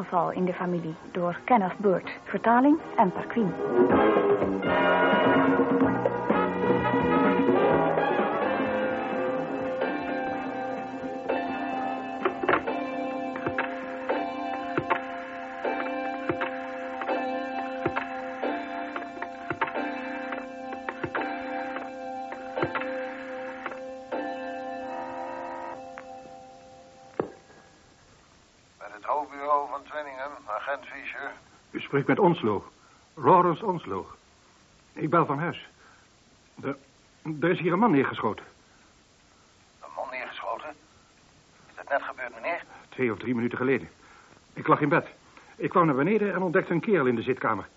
Sterfgeval in de familie door Kenneth Burt. Vertaling en Perquin. U spreekt met Onslow. Lawrence Onslow. Ik bel van huis. Er, er is hier een man neergeschoten. Een man neergeschoten? Is dat net gebeurd, meneer? Twee of drie minuten geleden. Ik lag in bed. Ik kwam naar beneden en ontdekte een kerel in de zitkamer.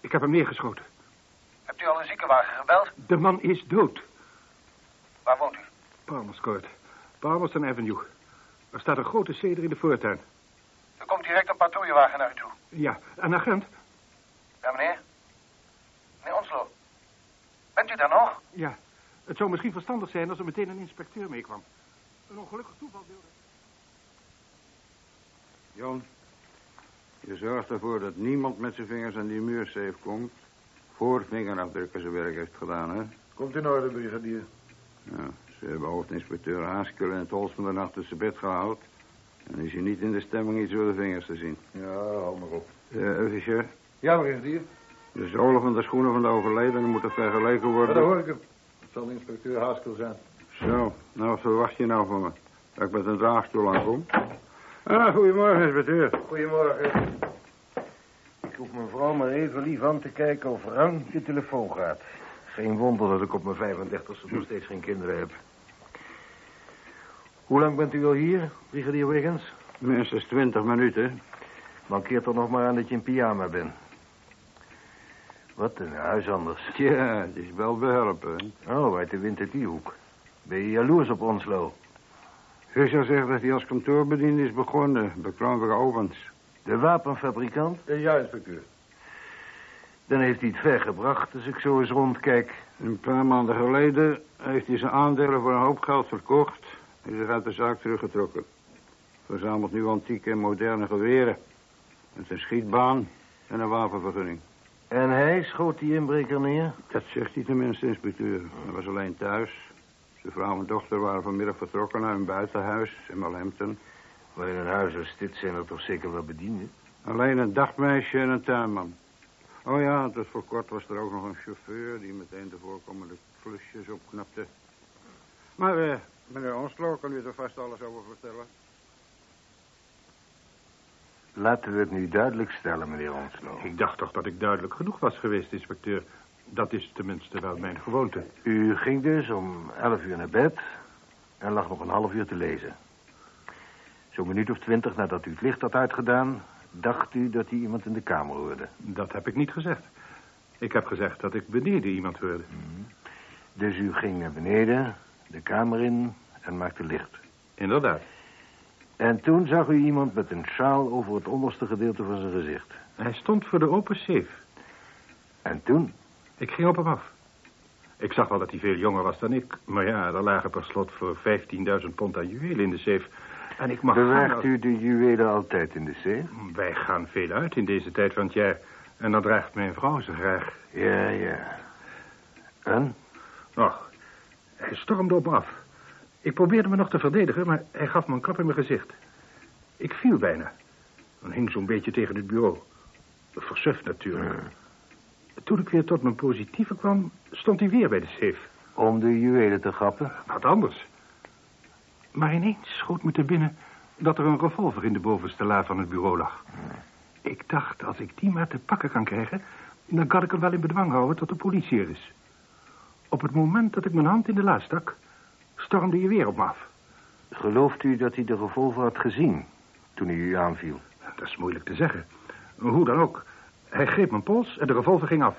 Ik heb hem neergeschoten. Hebt u al een ziekenwagen gebeld? De man is dood. Waar woont u? Palmer's Court. Palmerston Avenue. Er staat een grote ceder in de voortuin. Er komt direct een patrouillewagen naar u toe. Ja, een agent? Ja, meneer? Meneer Onslow. Bent u daar nog? Ja. Het zou misschien verstandig zijn als er meteen een inspecteur meekwam. Een ongelukkig toeval wilde. Jan, je zorgt ervoor dat niemand met zijn vingers aan die muursafe komt... voor vingerafdrukken zijn werk heeft gedaan, hè? Komt in orde, brigadier. Ja, ze hebben hoofdinspecteur Haaskel in het holst van de nacht tussen bed gehaald... en is hij niet in de stemming iets door de vingers te zien. Ja, hou maar op. Uh, officier, Ja, brigadier. de zolen van de schoenen van de overledene moeten vergeleken Ja, worden... dat hoor ik hem. Het zal inspecteur Haskell zijn. Zo, nou, wat verwacht je nou van me? Dat ik met een draagstoel aankom? Ah, goedemorgen, inspecteur. Goedemorgen. Ik hoef mijn vrouw maar even lief aan te kijken of Rang de telefoon gaat. Geen wonder dat ik op mijn 35ste nog steeds geen kinderen heb. Hoe lang bent u al hier, brigadier Wiggins? Minstens twintig minuten. Mankeert er nog maar aan dat je in pyjama bent. Wat een huis anders. Tja, het is wel behelpen. Oh, uit de wind uit die hoek. Ben je jaloers op Onslow? Fischer zegt dat hij als kantoorbediende is begonnen, bij Ovens. De wapenfabrikant? Ja, inspecteur. Dan heeft hij het ver gebracht als ik zo eens rondkijk. Een paar maanden geleden heeft hij zijn aandelen voor een hoop geld verkocht... en zich uit de zaak teruggetrokken. Verzamelt nu antieke en moderne geweren. Met een schietbaan en een wapenvergunning. En hij schoot die inbreker neer? Dat zegt hij tenminste, inspecteur. Hij was alleen thuis. Zijn vrouw en dochter waren vanmiddag vertrokken naar een buitenhuis in Malhampton. Maar in een huis als dit zijn er toch zeker wel bedienden? Alleen een dagmeisje en een tuinman. Oh ja, tot voor kort was er ook nog een chauffeur... die meteen de voorkomende flusjes opknapte. Maar, eh, meneer Onslow, kan u er vast alles over vertellen? Laten we het nu duidelijk stellen, meneer Onslow. Ik dacht toch dat ik duidelijk genoeg was geweest, inspecteur. Dat is tenminste wel mijn gewoonte. U ging dus om elf uur naar bed en lag nog een half uur te lezen. Zo'n minuut of twintig nadat u het licht had uitgedaan... dacht u dat u iemand in de kamer hoorde. Dat heb ik niet gezegd. Ik heb gezegd dat ik beneden iemand hoorde. Dus u ging naar beneden, de kamer in en maakte licht. Inderdaad. En toen zag u iemand met een sjaal over het onderste gedeelte van zijn gezicht. Hij stond voor de open safe. En toen? Ik ging op hem af. Ik zag wel dat hij veel jonger was dan ik. Maar ja, er lagen per slot voor 15.000 pond aan juwelen in de safe. En ik mag Bewaart u de juwelen altijd in de safe? Wij gaan veel uit in deze tijd van het jaar. En dan draagt mijn vrouw ze graag. Ja, ja. En? Och, hij stormde op me af. Ik probeerde me nog te verdedigen, maar hij gaf me een klap in mijn gezicht. Ik viel bijna. En hing zo'n beetje tegen het bureau. Versuft natuurlijk. Toen ik weer tot mijn positieve kwam, stond hij weer bij de safe. Om de juwelen te grappen? Wat anders. Maar ineens schoot me te binnen dat er een revolver in de bovenste la van het bureau lag. Ik dacht, als ik die maar te pakken kan krijgen... dan kan ik hem wel in bedwang houden tot de politie er is. Op het moment dat ik mijn hand in de la stak... stormde je weer op me af. Gelooft u dat hij de revolver had gezien toen hij u aanviel? Dat is moeilijk te zeggen. Hoe dan ook. Hij greep mijn pols en de revolver ging af.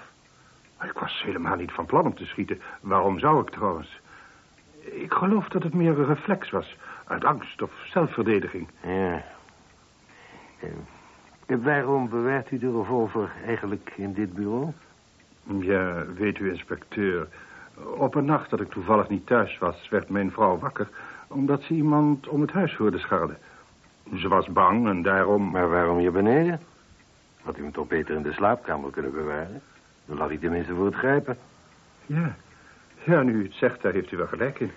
Ik was helemaal niet van plan om te schieten. Waarom zou ik trouwens? Ik geloof dat het meer een reflex was. Uit angst of zelfverdediging. Ja. Eh, waarom bewaart u de revolver eigenlijk in dit bureau? Ja, weet u, inspecteur. Op een nacht dat ik toevallig niet thuis was, werd mijn vrouw wakker... omdat ze iemand om het huis hoorde scharrelen. Ze was bang en daarom... Maar waarom hier beneden? Had u hem toch beter in de slaapkamer kunnen bewaren? Dan lag hij tenminste voor het grijpen. Ja. Ja, nu u het zegt, daar heeft u wel gelijk in.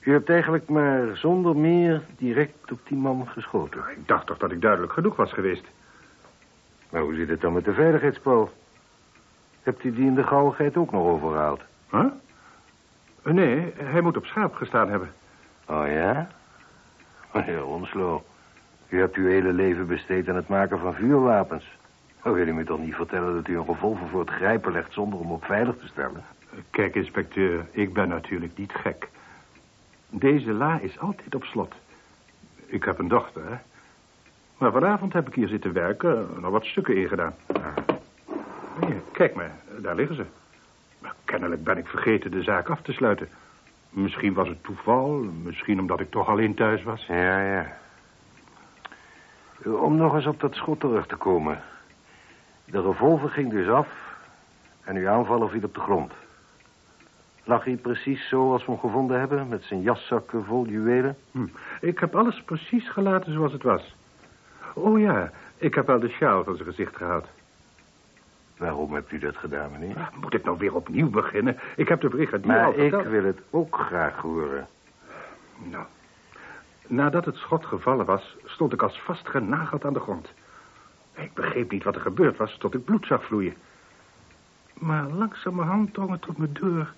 U hebt eigenlijk maar zonder meer direct op die man geschoten. Ik dacht toch dat ik duidelijk genoeg was geweest. Maar hoe zit het dan met de veiligheidspool? Hebt u die in de gauwigheid ook nog overhaald? Huh? Nee, hij moet op schaap gestaan hebben. Oh ja? Meneer Onslo, u hebt uw hele leven besteed aan het maken van vuurwapens. Dan wil u me toch niet vertellen dat u een revolver voor het grijpen legt zonder hem op veilig te stellen? Kijk, inspecteur, ik ben natuurlijk niet gek. Deze la is altijd op slot. Ik heb een dochter, hè. Maar vanavond heb ik hier zitten werken en er wat stukken ingedaan. Hier, kijk maar, daar liggen ze. Kennelijk ben ik vergeten de zaak af te sluiten. Misschien was het toeval, misschien omdat ik toch alleen thuis was. Ja, ja. Om nog eens op dat schot terug te komen. De revolver ging dus af en uw aanvaller viel op de grond. Lag hij precies zo als we hem gevonden hebben, met zijn jaszakken vol juwelen? Hm. Ik heb alles precies gelaten zoals het was. Oh ja, ik heb wel de sjaal van zijn gezicht gehaald. Waarom hebt u dat gedaan, meneer? Moet ik nou weer opnieuw beginnen? Ik heb de brigadier al Maar ik verteld. wil het ook graag horen. Nou, nadat het schot gevallen was, stond ik als vastgenageld aan de grond. Ik begreep niet wat er gebeurd was tot ik bloed zag vloeien. Maar langzamerhand drong het tot me door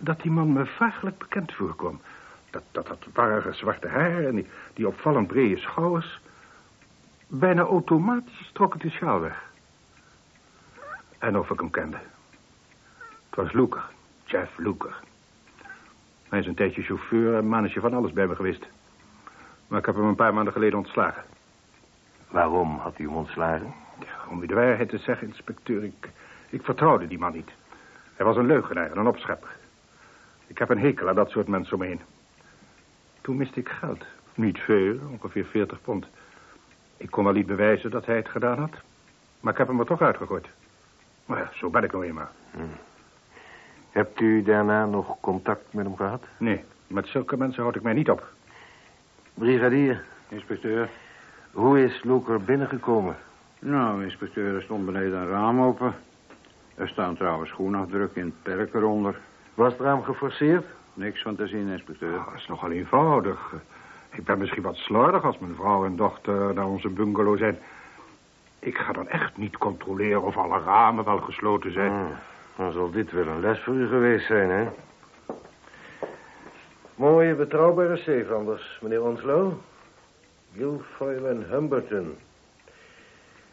dat die man me vaaglijk bekend voorkwam. Dat, dat, dat warrige zwarte haar en die, die opvallend brede schouders. Bijna automatisch trok ik de sjaal weg. En of ik hem kende. Het was Loeker, Jeff Loeker. Hij is een tijdje chauffeur en mannetje van alles bij me geweest. Maar ik heb hem een paar maanden geleden ontslagen. Waarom had u hem ontslagen? Ja, om u de waarheid te zeggen, inspecteur, ik, ik vertrouwde die man niet. Hij was een leugenaar en een opschepper. Ik heb een hekel aan dat soort mensen om me heen. Toen miste ik geld. Niet veel, ongeveer 40 pond. Ik kon wel niet bewijzen dat hij het gedaan had. Maar ik heb hem er toch uitgegooid. Maar ja, zo ben ik nou eenmaal. Hebt u daarna nog contact met hem gehad? Nee, met zulke mensen houd ik mij niet op. Brigadier, Inspecteur. hoe is Loker binnengekomen? Nou, inspecteur, er stond beneden een raam open. Er staan trouwens schoenafdrukken in het perk eronder. Was het raam geforceerd? Niks van te zien, inspecteur. Oh, dat is nogal eenvoudig. Ik ben misschien wat slordig als mijn vrouw en dochter naar onze bungalow zijn. Ik ga dan echt niet controleren of alle ramen wel gesloten zijn. Hmm, dan zal dit wel een les voor u geweest zijn, hè? Mooie, betrouwbare zeevanders, meneer Onslow. Guilfoyle en Humberton.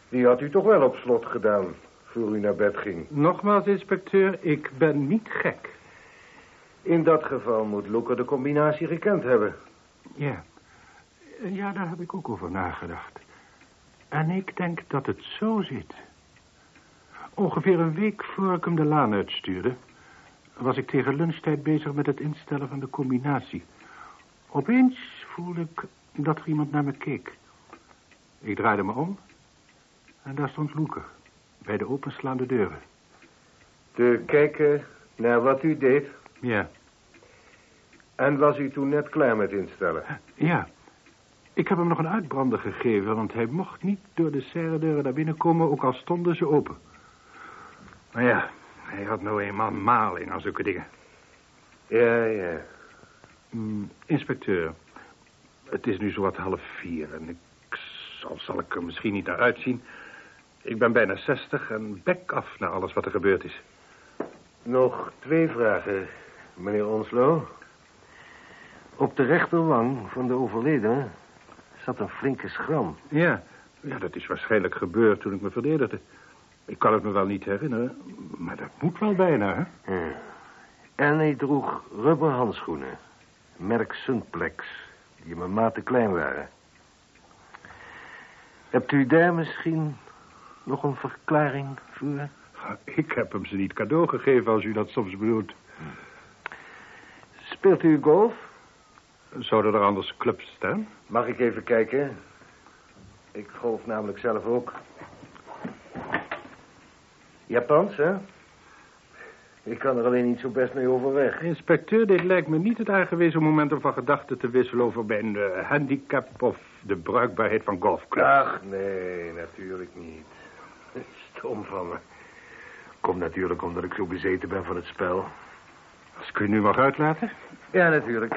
Die had u toch wel op slot gedaan, voor u naar bed ging. Nogmaals, inspecteur, ik ben niet gek. In dat geval moet Loeker de combinatie gekend hebben. Ja. Ja, daar heb ik ook over nagedacht. En ik denk dat het zo zit. Ongeveer een week voor ik hem de laan uitstuurde... was ik tegen lunchtijd bezig met het instellen van de combinatie. Opeens voelde ik dat er iemand naar me keek. Ik draaide me om... en daar stond Loeker... bij de openslaande deuren. Te kijken naar wat u deed. Ja, En was u toen net klaar met instellen? ja. Ik heb hem nog een uitbrander gegeven... want hij mocht niet door de serredeuren naar binnen komen... ook al stonden ze open. Maar ja, hij had nou eenmaal maling aan zulke dingen. Ja, ja. Mm, inspecteur, het is nu zowat half vier... en ik zal, zal ik er misschien niet naar uitzien. Ik ben bijna zestig en bek af naar alles wat er gebeurd is. Nog twee vragen, meneer Onslow. Op de rechterwang van de overledene zat een flinke schram. Ja, ja, dat is waarschijnlijk gebeurd toen ik me verdedigde. Ik kan het me wel niet herinneren, maar dat moet wel bijna, hè? Ja. En hij droeg rubberhandschoenen. Merk Sunplex, die mijn maat te klein waren. Hebt u daar misschien nog een verklaring voor? Ik heb hem ze niet cadeau gegeven als u dat soms bedoelt. Speelt u golf? Zouden er anders clubs staan? Mag ik even kijken? Ik golf namelijk zelf ook. Japans, hè? Ik kan er alleen niet zo best mee overweg. Inspecteur, dit lijkt me niet het aangewezen moment om van gedachten te wisselen over mijn eh, handicap of de bruikbaarheid van golfclubs. Ach, nee, natuurlijk niet. Stom van me. Komt natuurlijk omdat ik zo bezeten ben van het spel. Als kun je nu mag uitlaten? Ja, natuurlijk.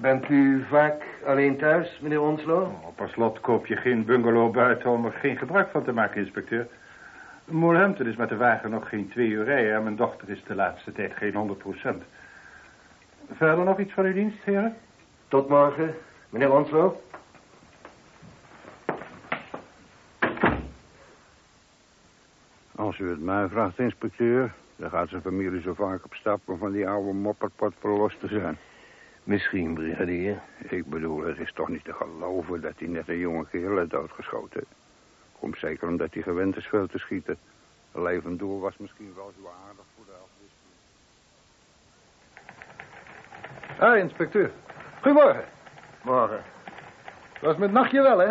Bent u vaak alleen thuis, meneer Onslow? Oh, per slot koop je geen bungalow buiten om er geen gebruik van te maken, inspecteur. Moorhampton is met de wagen nog geen twee uur rijden... en mijn dochter is de laatste tijd geen 100 procent. Verder nog iets van uw dienst, heren? Tot morgen, meneer Onslow. Als u het mij vraagt, inspecteur... dan gaat zijn familie zo vaak op stap om van die oude mopperpot verlost te zijn. Misschien, brigadier. Ik bedoel, het is toch niet te geloven dat hij net een jonge kerel heeft doodgeschoten. Komt zeker omdat hij gewend is veel te schieten. Een levend doel was misschien wel zo aardig voor de afwisseling. Ah, inspecteur. Goedemorgen. Morgen. Was met nachtje wel, hè?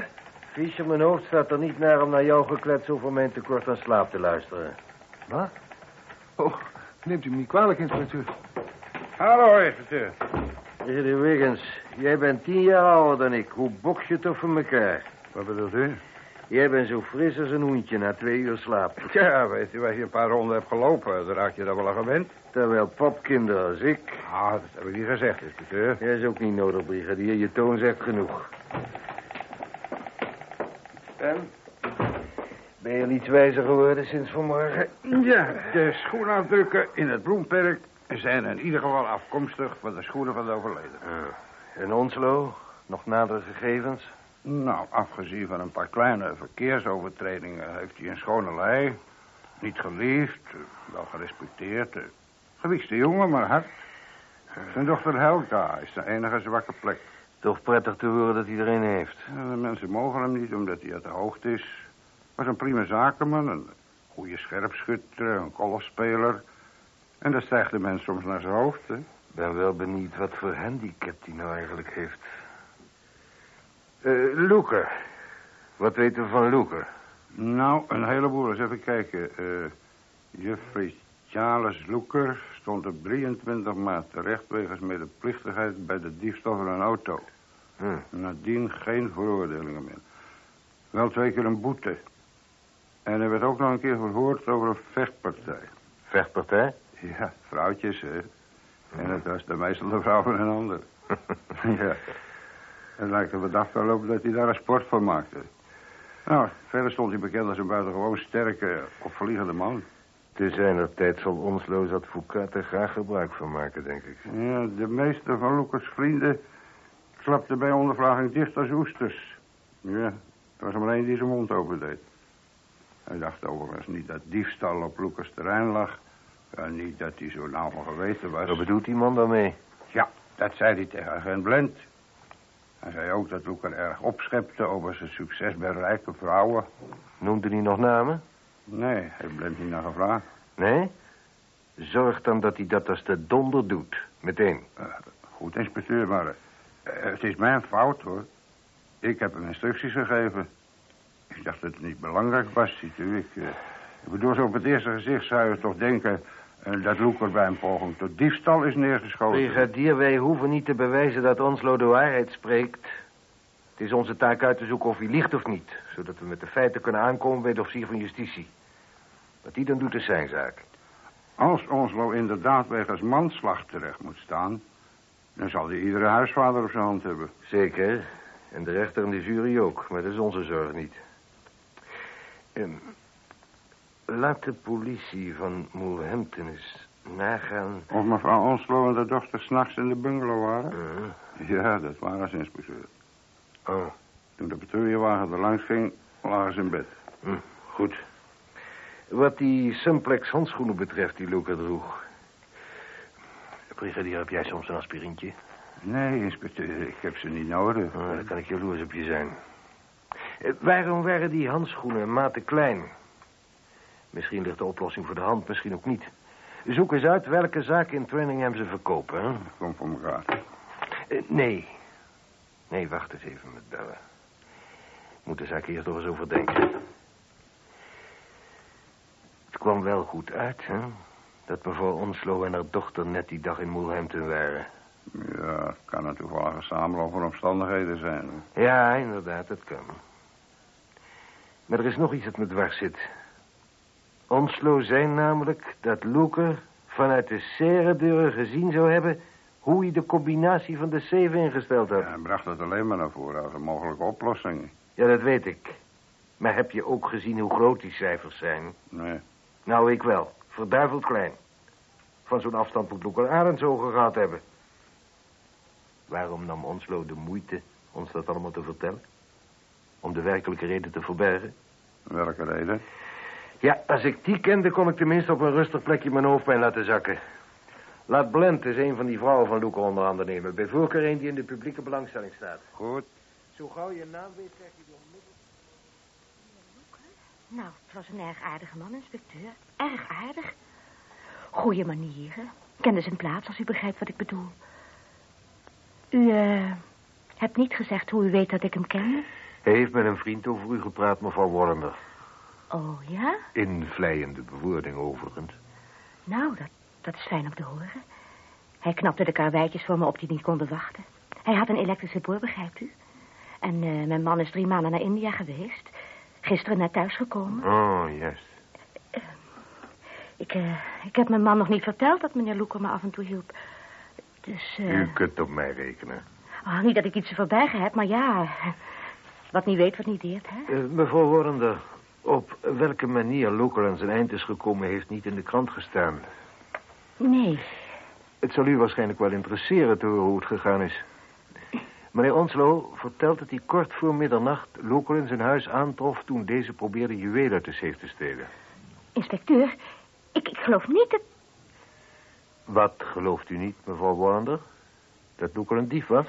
Vies op mijn hoofd staat er niet naar om naar jouw geklets over mijn tekort aan slaap te luisteren. Wat? Oh, neemt u me niet kwalijk, inspecteur. Hallo, inspecteur. Brigadier Wiggins, jij bent tien jaar ouder dan ik. Hoe boks je toch van elkaar? Wat bedoelt u? Jij bent zo fris als een hoentje na twee uur slaap. Ja, weet u, als je een paar ronden hebt gelopen, dan raak je daar wel aan gewend. Terwijl popkinder als ik... Ah, dat heb ik niet gezegd, inspecteur. Dat is ook niet nodig, brigadier. Je toon zegt genoeg. En? Ben je al iets wijzer geworden sinds vanmorgen? Ja, de schoenafdrukken in het bloemperk zijn in ieder geval afkomstig van de schoenen van de overleden. En Onslow? Nog nadere gegevens? Nou, afgezien van een paar kleine verkeersovertredingen heeft hij een schone lei. Niet geliefd, wel gerespecteerd. eh, Gewiekste jongen, maar hard. Zijn dochter Helga is de enige zwakke plek. Toch prettig te horen dat hij er een heeft. De mensen mogen hem niet omdat hij uit de hoogte is. Was een prima zakenman, een goede scherpschutter, een golfspeler. En dat stijgt de mens soms naar zijn hoofd, hè. ben wel benieuwd wat voor handicap hij nou eigenlijk heeft. Uh, Loeker. Wat weten we van Loeker? Nou, een heleboel. Eens even kijken. Eh Jeffrey Charles Loeker stond op 23 maart terecht... wegens medeplichtigheid bij de diefstal van een auto. Hm. Nadien geen veroordelingen meer. Wel twee keer een boete. En hij werd ook nog een keer verhoord over een vechtpartij. Vechtpartij? Ja, vrouwtjes, hè. En het was de meestal de vrouw van een ander. ja. Het lijkt er wat afgelopen dat hij daar een sport van maakte. Nou, verder stond hij bekend als een buitengewoon sterke, opvliegende man. Te zijner tijd zal Onslows advocaat er graag gebruik van maken, denk ik. Ja, de meeste van Lucas' vrienden klapten bij ondervraging dicht als oesters. Ja, er was er maar één die zijn mond open deed. Hij dacht overigens niet dat diefstal op Lucas' terrein lag. En niet dat hij zo nauw van geweten was. Wat bedoelt die man daarmee? Ja, dat zei hij tegen agent Blend. Hij zei ook dat Loeker erg opschepte over zijn succes bij rijke vrouwen. Noemde hij nog namen? Nee, heeft Blend niet naar gevraagd. Nee? Zorg dan dat hij dat als de donder doet. Meteen. Eh, goed, inspecteur, maar eh, het is mijn fout, hoor. Ik heb hem instructies gegeven. Ik dacht dat het niet belangrijk was, ziet u. Ik, eh, ik bedoel, zo op het eerste gezicht zou je toch denken... eh, dat Loeker bij een poging tot diefstal is neergeschoten. Brigadier, wij hoeven niet te bewijzen dat Onslow de waarheid spreekt. Het is onze taak uit te zoeken of hij liegt of niet. Zodat we met de feiten kunnen aankomen bij de officier van justitie. Wat die dan doet is zijn zaak. Als Onslo inderdaad wegens manslag terecht moet staan... dan zal hij iedere huisvader op zijn hand hebben. Zeker. En de rechter en de jury ook. Maar dat is onze zorg niet. Ehm, laat de politie van Moorhampton eens nagaan... Of mevrouw Onslo en de dochter s'nachts in de bungalow waren? Eh, Ja, dat waren ze, inspecteur. oh, Toen de patrouillewagen er langs ging, lagen ze in bed. hm, goed. Wat die simplex handschoenen betreft die Luca droeg... Brigadier, heb jij soms een aspirintje? Nee, inspecteur, ik heb ze niet nodig. Oh, dan kan ik jaloers op je zijn. Eh, waarom waren die handschoenen maat te klein? Misschien ligt de oplossing voor de hand, misschien ook niet. Zoek eens uit welke zaken in Twiningham ze verkopen. Hè? Kom voor elkaar. Eh, nee. Nee, wacht eens even met bellen. Moet de zaak eerst nog eens overdenken. kwam wel goed uit, hè? Dat mevrouw Onslow en haar dochter net die dag in Moelhampton waren. Ja, kan een toevallige samenloop van omstandigheden zijn. Ja, inderdaad, dat kan. Maar er is nog iets dat me dwars zit. Onslow zei namelijk dat Loeker vanuit de serredeuren gezien zou hebben... hoe hij de combinatie van de zeven ingesteld had. Ja, hij bracht het alleen maar naar voren als een mogelijke oplossing. Ja, dat weet ik. Maar heb je ook gezien hoe groot die cijfers zijn? Nee. Nou, ik wel. Verduiveld klein. Van zo'n afstand moet Loeker Arendsogen gehad hebben. Waarom nam Onslow de moeite ons dat allemaal te vertellen? Om de werkelijke reden te verbergen? Welke reden? Ja, als ik die kende, kon ik tenminste op een rustig plekje mijn hoofdpijn laten zakken. Laat Blent eens een van die vrouwen van Loeker onder handen nemen. Bij voorkeur een die in de publieke belangstelling staat. Goed. Zo gauw je naam weet, krijg je die onmiddellijk. Nou, het was een erg aardige man, inspecteur. Erg aardig. Goeie manieren. Kende zijn plaats, als u begrijpt wat ik bedoel. U, eh, hebt niet gezegd hoe u weet dat ik hem kende? Hij heeft met een vriend over u gepraat, mevrouw Warrender. Oh, ja? In vleiende bewoording overigens. Nou, dat, dat is fijn om te horen. Hij knapte de karweitjes voor me op die niet konden wachten. Hij had een elektrische boor, begrijpt u? En eh, mijn man is drie maanden naar India geweest. Gisteren naar thuis gekomen. Oh, juist. Ik, eh, ik heb mijn man nog niet verteld dat meneer Loeker me af en toe hielp. Dus, eh... U kunt op mij rekenen. oh, niet dat ik iets te verbergen heb, maar ja... Wat niet weet, wat niet deert, hè? Eh, mevrouw Warrender, op welke manier Loeker aan zijn eind is gekomen... heeft niet in de krant gestaan. Nee. Het zal u waarschijnlijk wel interesseren te horen hoe het gegaan is. Meneer Onslow vertelt dat hij kort voor middernacht Loeker in zijn huis aantrof... toen deze probeerde juwelen uit de safe te stelen. Inspecteur, ik, ik geloof niet dat... Wat gelooft u niet, mevrouw Warrender? Dat Loeker een dief was?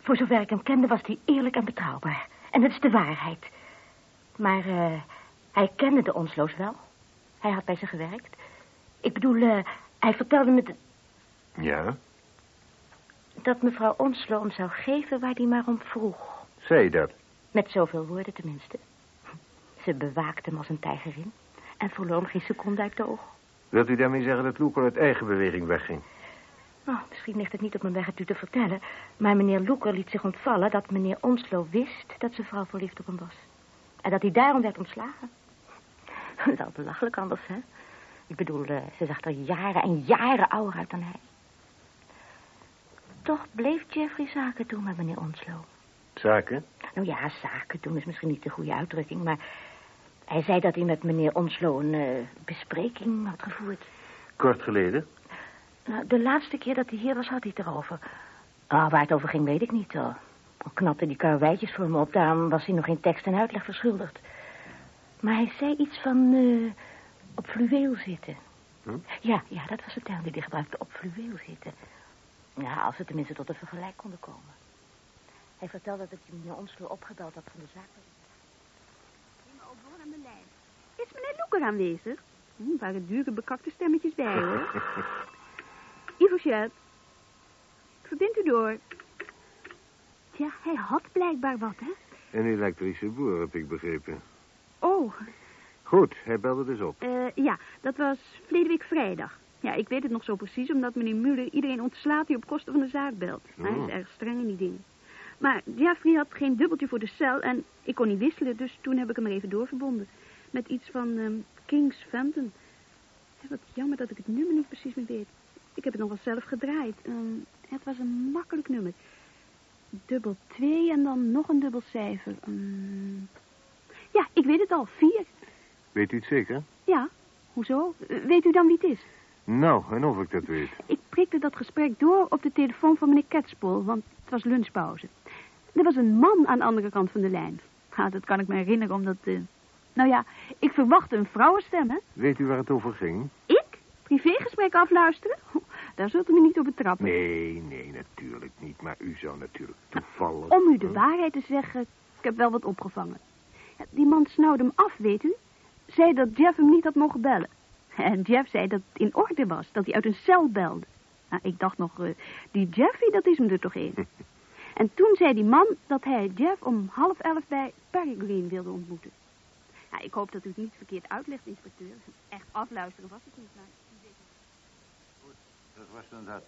Voor zover ik hem kende was hij eerlijk en betrouwbaar. En dat is de waarheid. Maar eh, hij kende de Onsloos wel. Hij had bij ze gewerkt. Ik bedoel, eh, hij vertelde me... de- Ja. dat mevrouw Onslow hem zou geven waar hij maar om vroeg. Zei dat? Met zoveel woorden tenminste. Ze bewaakte hem als een tijgerin. En verloor hem geen seconde uit de oog. Wilt u daarmee zeggen dat Loeker uit eigen beweging wegging? Nou, misschien ligt het niet op mijn weg het u te vertellen... maar meneer Loeker liet zich ontvallen dat meneer Onslow wist... dat zijn vrouw verliefd op hem was. En dat hij daarom werd ontslagen. Wel belachelijk anders, hè? Ik bedoel, eh, ze zag er jaren en jaren ouder uit dan hij. Toch bleef Jeffrey zaken doen met meneer Onslow. Zaken? Nou ja, zaken doen is misschien niet de goede uitdrukking, maar... Hij zei dat hij met meneer Onslow een eh, bespreking had gevoerd. Kort geleden? Nou, de laatste keer dat hij hier was, had hij het erover. Ah, waar het over ging, weet ik niet. Al knapte die karweitjes voor me op, daarom was hij nog geen tekst en uitleg verschuldigd. Maar hij zei iets van eh, op fluweel zitten. Hm? Ja, ja, dat was de term die hij gebruikte, op fluweel zitten. Ja, als we tenminste tot een vergelijk konden komen. Hij vertelde dat hij meneer Onslow opgebeld had van de zaak. aan de lijn. Is meneer Loeker aanwezig? Hm, waren dure bekakte stemmetjes bij, hoor. Ivochet. Ik verbind u door. Tja, hij had blijkbaar wat, hè? Een elektrische boer, heb ik begrepen. Oh, Goed, hij belde dus op. eh, ja, dat was verleden week vrijdag. Ja, ik weet het nog zo precies, omdat meneer Muller iedereen ontslaat die op kosten van de zaak belt. Hij is Oh. erg streng in die dingen. Maar Jeffrey had geen dubbeltje voor de cel en ik kon niet wisselen, dus toen heb ik hem er even doorverbonden. Met iets van ehm, King's Phantom. Ja, wat jammer dat ik het nummer niet precies meer weet. Ik heb het nog wel zelf gedraaid. Ehm, het was een makkelijk nummer. Dubbel twee en dan nog een dubbel cijfer. Ehm, ja, ik weet het al. Vier. Weet u het zeker? Ja, hoezo? Weet u dan wie het is? Nou, en of ik dat weet. Ik prikte dat gesprek door op de telefoon van meneer Ketspol, want het was lunchpauze. Er was een man aan de andere kant van de lijn. Ah, dat kan ik me herinneren, omdat... eh, Nou ja, ik verwachtte een vrouwenstem, hè? Weet u waar het over ging? Ik? Privégesprek afluisteren? Daar zult u me niet op betrappen. Nee, nee, natuurlijk niet. Maar u zou natuurlijk toevallig... Om u de waarheid te zeggen, ik heb wel wat opgevangen. Die man snauwde hem af, weet u. Zei dat Jeff hem niet had mogen bellen. En Jeff zei dat het in orde was, dat hij uit een cel belde. Nou, ik dacht nog, eh, die Jeffy, dat is hem er toch een. en toen zei die man dat hij Jeff om half elf bij Perry Green wilde ontmoeten. Ja, ik hoop dat u het niet verkeerd uitlegt, inspecteur. Echt afluisteren was het niet, maar... Dat was dan dat.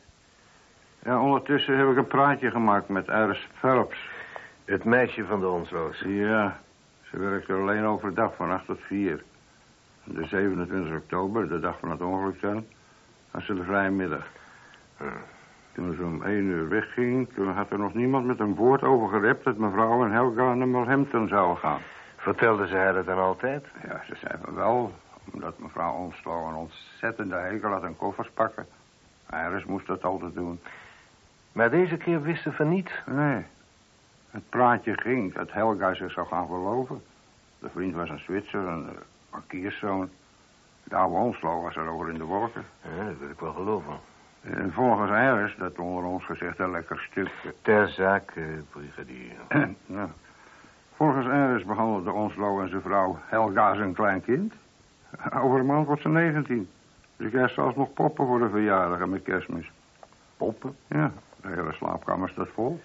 Ja, ondertussen heb ik een praatje gemaakt met Iris Phelps. Het meisje van de Onsloos. Ja, ze werkte alleen overdag van 8 tot 4. De 27 oktober, de dag van het ongeluk dan, was ze de vrije middag. Toen ze om 1 uur wegging, toen had er nog niemand met een woord over gerept... dat mevrouw en Helga naar Malhampton zouden gaan. Vertelde ze haar dat dan altijd? Ja, ze zei van wel, omdat mevrouw Onslow een ontzettende hekel had aan koffers pakken. Iris moest dat altijd doen. Maar deze keer wist ze van niet. Nee. Het praatje ging dat Helga zich zou gaan verloven. De vriend was een Zwitser, een uh, bankierszoon. De oude Onslow was erover in de wolken. Ja, dat wil ik wel geloven. En volgens Iris, dat onder ons gezegd een lekker stuk... Ter zake, brigadier. nou, volgens Iris behandelde Onslow en zijn vrouw Helga zijn klein kind. Over een maand wordt ze 19. Ze krijgt zelfs nog poppen voor de verjaardag en met kerstmis. Poppen? Ja, de hele slaapkamer staat vol.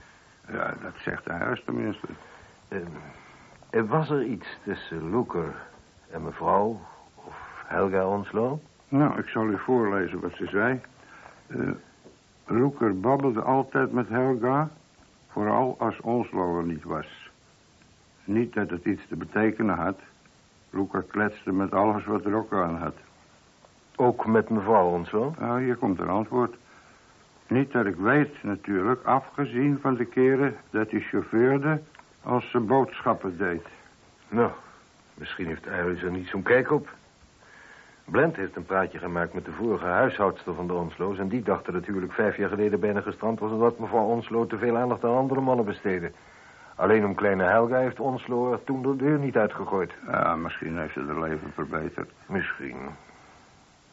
Ja, dat zegt de huis tenminste. Uh, was er iets tussen Loeker en mevrouw of Helga Onslow? Nou, ik zal u voorlezen wat ze zei. Uh, Loeker babbelde altijd met Helga, vooral als Onslow er niet was. Niet dat het iets te betekenen had. Loeker kletste met alles wat er ook aan had. Ook met mevrouw Onslow? Nou, hier komt een antwoord. Niet dat ik weet, natuurlijk, afgezien van de keren dat hij chauffeurde als ze boodschappen deed. Nou, misschien heeft Iris er niet zo'n kijk op. Blend heeft een praatje gemaakt met de vorige huishoudster van de Onsloos... en die dacht natuurlijk vijf jaar geleden bijna gestrand was... omdat mevrouw Onslo te veel aandacht aan andere mannen besteedde. Alleen om kleine Helga heeft Onslo er toen de deur niet uitgegooid. Ja, misschien heeft ze haar leven verbeterd. Misschien.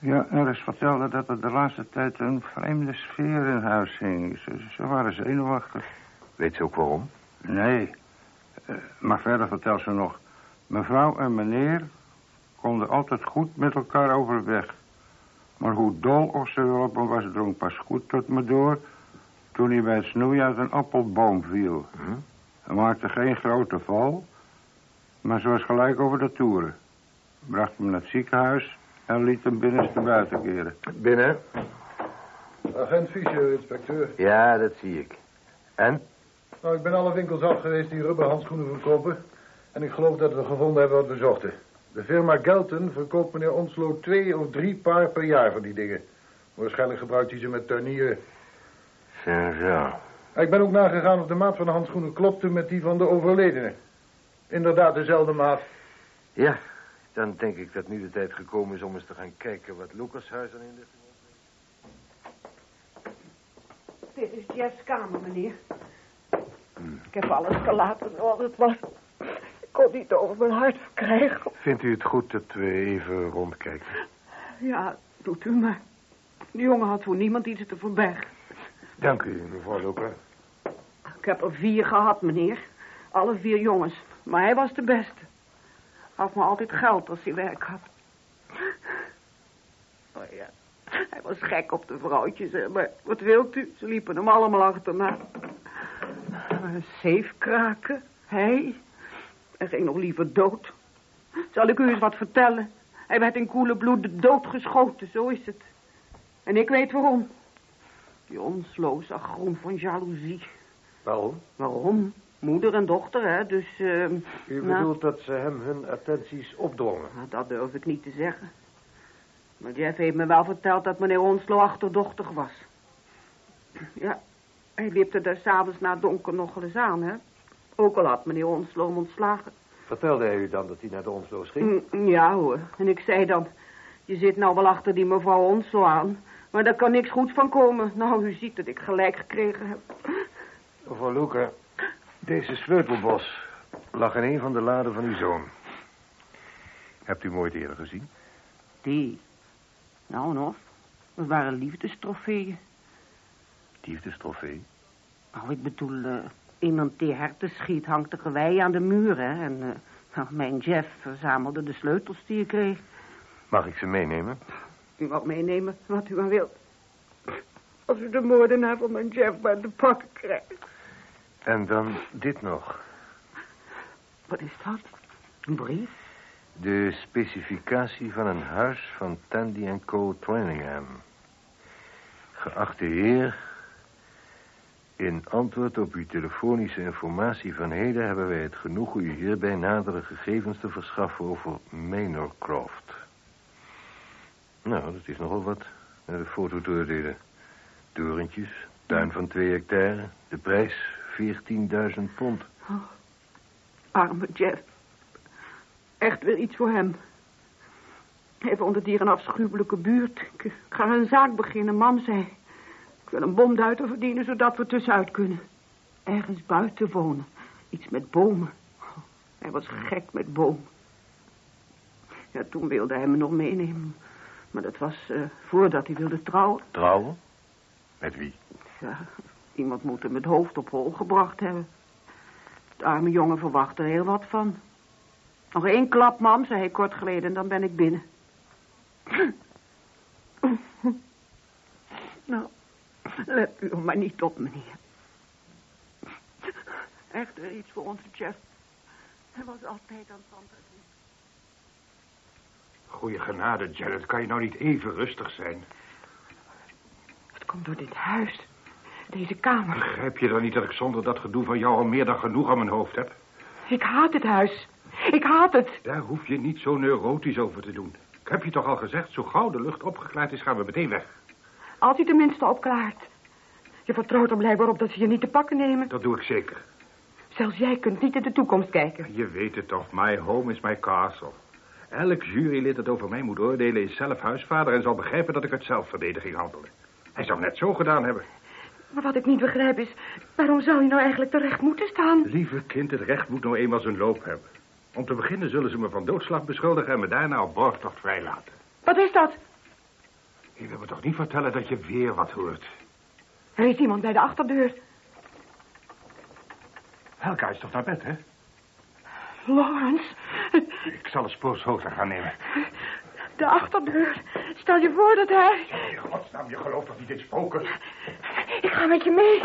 Ja, Iris vertelde dat er de laatste tijd een vreemde sfeer in huis hing. Ze, ze waren zenuwachtig. Weet ze ook waarom? Nee. Uh, maar verder vertelt ze nog... Mevrouw en meneer konden altijd goed met elkaar overweg. Maar hoe dol of ze wel op hem was, drong pas goed tot me door... toen hij bij het snoeien uit een appelboom viel. Hm? Hij maakte geen grote val... maar ze was gelijk over de toeren. Bracht hem naar het ziekenhuis en liet hem binnenste buiten keren. Binnen? Agent Fischer, inspecteur. Ja, dat zie ik. En? Nou, ik ben alle winkels af geweest die rubberhandschoenen verkopen. En ik geloof dat we gevonden hebben wat we zochten. De firma Gelton verkoopt meneer Onslow twee of drie paar per jaar van die dingen. Waarschijnlijk gebruikt hij ze met tuinieren. Zo, zo. Ik ben ook nagegaan of de maat van de handschoenen klopte met die van de overledene. Inderdaad, dezelfde maat. Ja, dan denk ik dat nu de tijd gekomen is om eens te gaan kijken wat Lucas huis aan in de... Dit is Jeff's kamer, meneer. Ik heb alles gelaten zoals het was. Ik kon niet over mijn hart verkrijgen. Vindt u het goed dat we even rondkijken? Ja, doet u maar. Die jongen had voor niemand iets te verbergen. Dank u, mevrouw Loper. Ik heb er vier gehad, meneer. Alle vier jongens. Maar hij was de beste. Gaf me altijd geld als hij werk had. Oh ja, hij was gek op de vrouwtjes, hè. maar wat wilt u? Ze liepen hem allemaal achterna. Een zeef kraken, hij. Hij ging nog liever dood. Zal ik u eens wat vertellen? Hij werd in koele bloed doodgeschoten, zo is het. En ik weet waarom. Die onsloze groen van jaloezie. Waarom? Waarom? Moeder en dochter, hè, dus... Uh, U bedoelt dat ze hem hun attenties opdrongen? Nou, dat durf ik niet te zeggen. Maar Jeff heeft me wel verteld dat meneer Onslow achterdochtig was. Ja, hij wipte daar s'avonds na donker nog eens aan, hè. Ook al had meneer Onslow hem ontslagen. Vertelde hij u dan dat hij naar de Onslows ging? Mm, ja hoor, en ik zei dan... Je zit nou wel achter die mevrouw Onslow aan... maar daar kan niks goed van komen. Nou, u ziet dat ik gelijk gekregen heb. Mevrouw Loeker, deze sleutelbos lag in een van de laden van uw zoon. Hebt u hem ooit eerder gezien? Die? Nou, nog. Dat waren liefdestrofeeën. Liefdestrofee? Nou, ik bedoel, uh, iemand die herten schiet hangt een gewei aan de muur, hè. En uh, nou, mijn Jeff verzamelde de sleutels die ik kreeg. Mag ik ze meenemen? U mag meenemen wat u maar wilt. Als u de moordenaar van mijn Jeff bij de pakken krijgt. En dan dit nog. Wat is dat? Een brief? De specificatie van een huis van Tandy Co. Twiningham. Geachte heer, in antwoord op uw telefonische informatie van heden... hebben wij het genoegen u hierbij nadere gegevens te verschaffen over Manorcroft. Nou, dat is nogal wat. De foto doordelen. Torentjes, tuin van twee hectare. De prijs 14.000 pond. Oh, arme Jeff. Echt weer iets voor hem. Hij woont hier een afschuwelijke buurt. Ik ga een zaak beginnen, mam zei. Ik wil een bomduiter verdienen, zodat we tussenuit kunnen. Ergens buiten wonen. Iets met bomen. Hij was gek met bomen. Ja, toen wilde hij me nog meenemen. Maar dat was uh, voordat hij wilde trouwen. Trouwen? Met wie? Ja, iemand moet hem het hoofd op hol gebracht hebben. De arme jongen verwacht er heel wat van. Nog één klap, mam, zei hij kort geleden, en dan ben ik binnen. nou, let u er maar niet op, meneer. Echt weer iets voor onze Jeff. Hij was altijd aan het fantasie. Goeie genade, Janet. Kan je nou niet even rustig zijn? Het komt door dit huis. Deze kamer. Begrijp je dan niet dat ik zonder dat gedoe van jou al meer dan genoeg aan mijn hoofd heb? Ik haat het huis. Ik haat het. Daar hoef je niet zo neurotisch over te doen. Ik heb je toch al gezegd, zo gauw de lucht opgeklaard is, gaan we meteen weg. Als hij tenminste opklaart. Je vertrouwt er blijkbaar op dat ze je niet te pakken nemen. Dat doe ik zeker. Zelfs jij kunt niet in de toekomst kijken. Je weet het toch, my home is my castle. Elk jurylid dat over mij moet oordelen is zelf huisvader... en zal begrijpen dat ik uit zelfverdediging handelde. Hij zou net zo gedaan hebben. Maar wat ik niet begrijp is... waarom zou je nou eigenlijk terecht moeten staan? Lieve kind, het recht moet nou eenmaal zijn loop hebben. Om te beginnen zullen ze me van doodslag beschuldigen... en me daarna op borgtocht vrijlaten. Wat is dat? Je wil me toch niet vertellen dat je weer wat hoort? Er is iemand bij de achterdeur. Helga is toch naar bed, hè? Lawrence. Ik zal een spoorshooter gaan nemen. De achterdeur. Stel je voor dat hij... In godsnaam, je gelooft toch niet in spoken? Ik ga met je mee.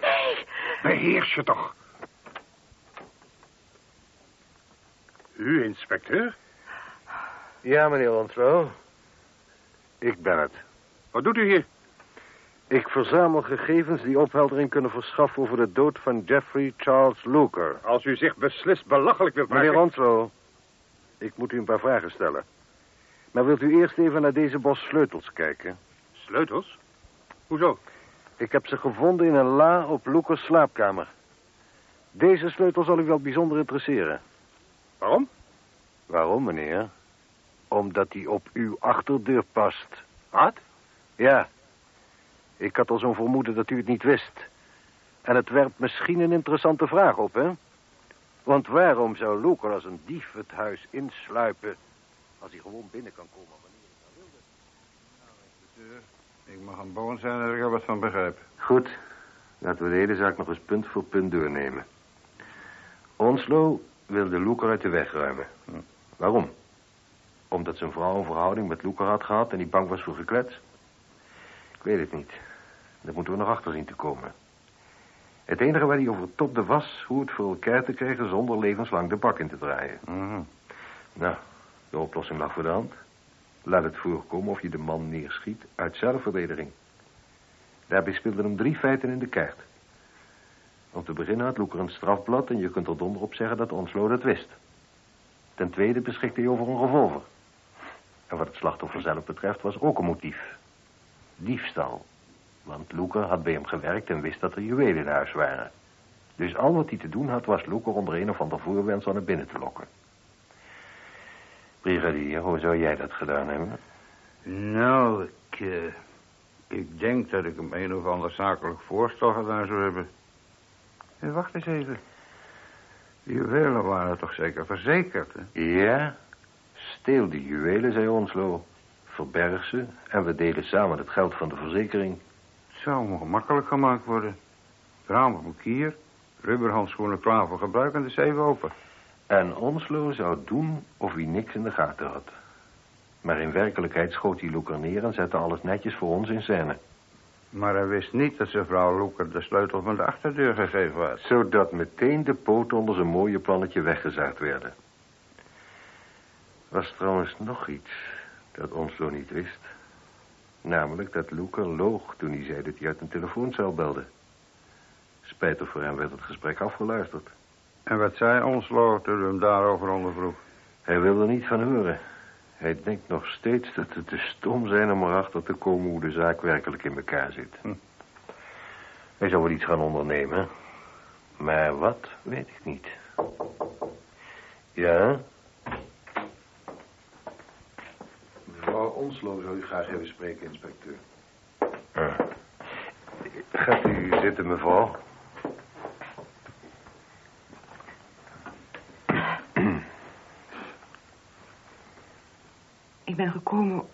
Nee. Beheers je toch. U, inspecteur? Ja, meneer Ontro. Ik ben het. Wat doet u hier? Ik verzamel gegevens die opheldering kunnen verschaffen over de dood van Jeffrey Charles Luker. Als u zich beslist belachelijk wilt maken... Meneer Onslow, ik moet u een paar vragen stellen. Maar wilt u eerst even naar deze bos sleutels kijken? Sleutels? Hoezo? Ik heb ze gevonden in een la op Lukers slaapkamer. Deze sleutel zal u wel bijzonder interesseren. Waarom? Waarom, meneer? Omdat die op uw achterdeur past. Wat? Ja. Ik had al zo'n vermoeden dat u het niet wist. En het werpt misschien een interessante vraag op, hè? Want waarom zou Luker als een dief het huis insluipen... als hij gewoon binnen kan komen wanneer hij wilde? Nou, ik mag een boon zijn dat ik er wat van begrijp. Goed. Laten we de hele zaak nog eens punt voor punt doornemen. Onslow wilde Luker uit de weg ruimen. Hm. Waarom? Omdat zijn vrouw een verhouding met Luker had gehad en die bang was voor geklets? Ik weet het niet. Daar moeten we nog achter zien te komen. Het enige waar hij over topde was hoe het voor elkaar te krijgen zonder levenslang de bak in te draaien. Mhm. Nou, de oplossing lag voor de hand. Laat het voorkomen of je de man neerschiet uit zelfverdediging. Daarbij speelden hem drie feiten in de kaart. Om te beginnen had Loeker een strafblad en je kunt er donder op zeggen dat Onslow dat wist. Ten tweede beschikte hij over een revolver. En wat het slachtoffer zelf betreft was ook een motief. Diefstal. Want Loeker had bij hem gewerkt en wist dat er juwelen in huis waren. Dus al wat hij te doen had was Loeker onder een of ander voorwens aan het binnen te lokken. Brigadier, hoe zou jij dat gedaan hebben? Nou, ik, eh, ik denk dat ik hem een of ander zakelijk voorstel gedaan zou hebben. Hé, wacht eens even. Die juwelen waren toch zeker verzekerd, hè? Ja, steel die juwelen, zei Onslow. Verberg ze en we delen samen het geld van de verzekering. Het zou me gemakkelijk gemaakt worden. Een kier, rubberhandschoenen klaar voor gebruik en de zeven open. En Onslow zou doen of hij niks in de gaten had. Maar in werkelijkheid schoot hij Loeker neer en zette alles netjes voor ons in scène. Maar hij wist niet dat zijn vrouw Loeker de sleutel van de achterdeur gegeven had. Zodat meteen de poten onder zijn mooie plannetje weggezaagd werden. Was trouwens nog iets dat Onslow niet wist. Namelijk dat Loeker loog toen hij zei dat hij uit een telefooncel belde. Spijtig voor hem werd het gesprek afgeluisterd. En wat zei Onslow toen we hem daarover ondervroeg? Hij wil er niet van horen. Hij denkt nog steeds dat het te stom zijn om erachter te komen hoe de zaak werkelijk in elkaar zit. Hm. Hij zou wel iets gaan ondernemen. Maar wat, weet ik niet. Ja? Onslow zou u graag even spreken, inspecteur. Ah. Gaat u zitten, mevrouw. Ik ben gekomen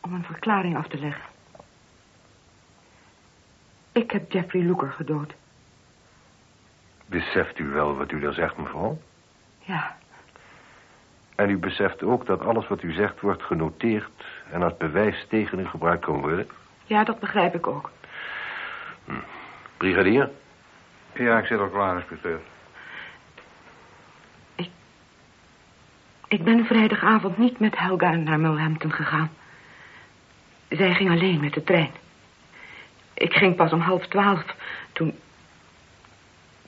om een verklaring af te leggen. Ik heb Jeffrey Looker gedood. Beseft u wel wat u daar zegt, mevrouw? Ja, En u beseft ook dat alles wat u zegt wordt genoteerd... en als bewijs tegen u gebruikt kan worden? ja, dat begrijp ik ook. Brigadier? Ja, ik zit al klaar, inspecteur. Ik ben vrijdagavond niet met Helga naar Mulhampton gegaan. Zij ging alleen met de trein. Ik ging pas om half twaalf toen...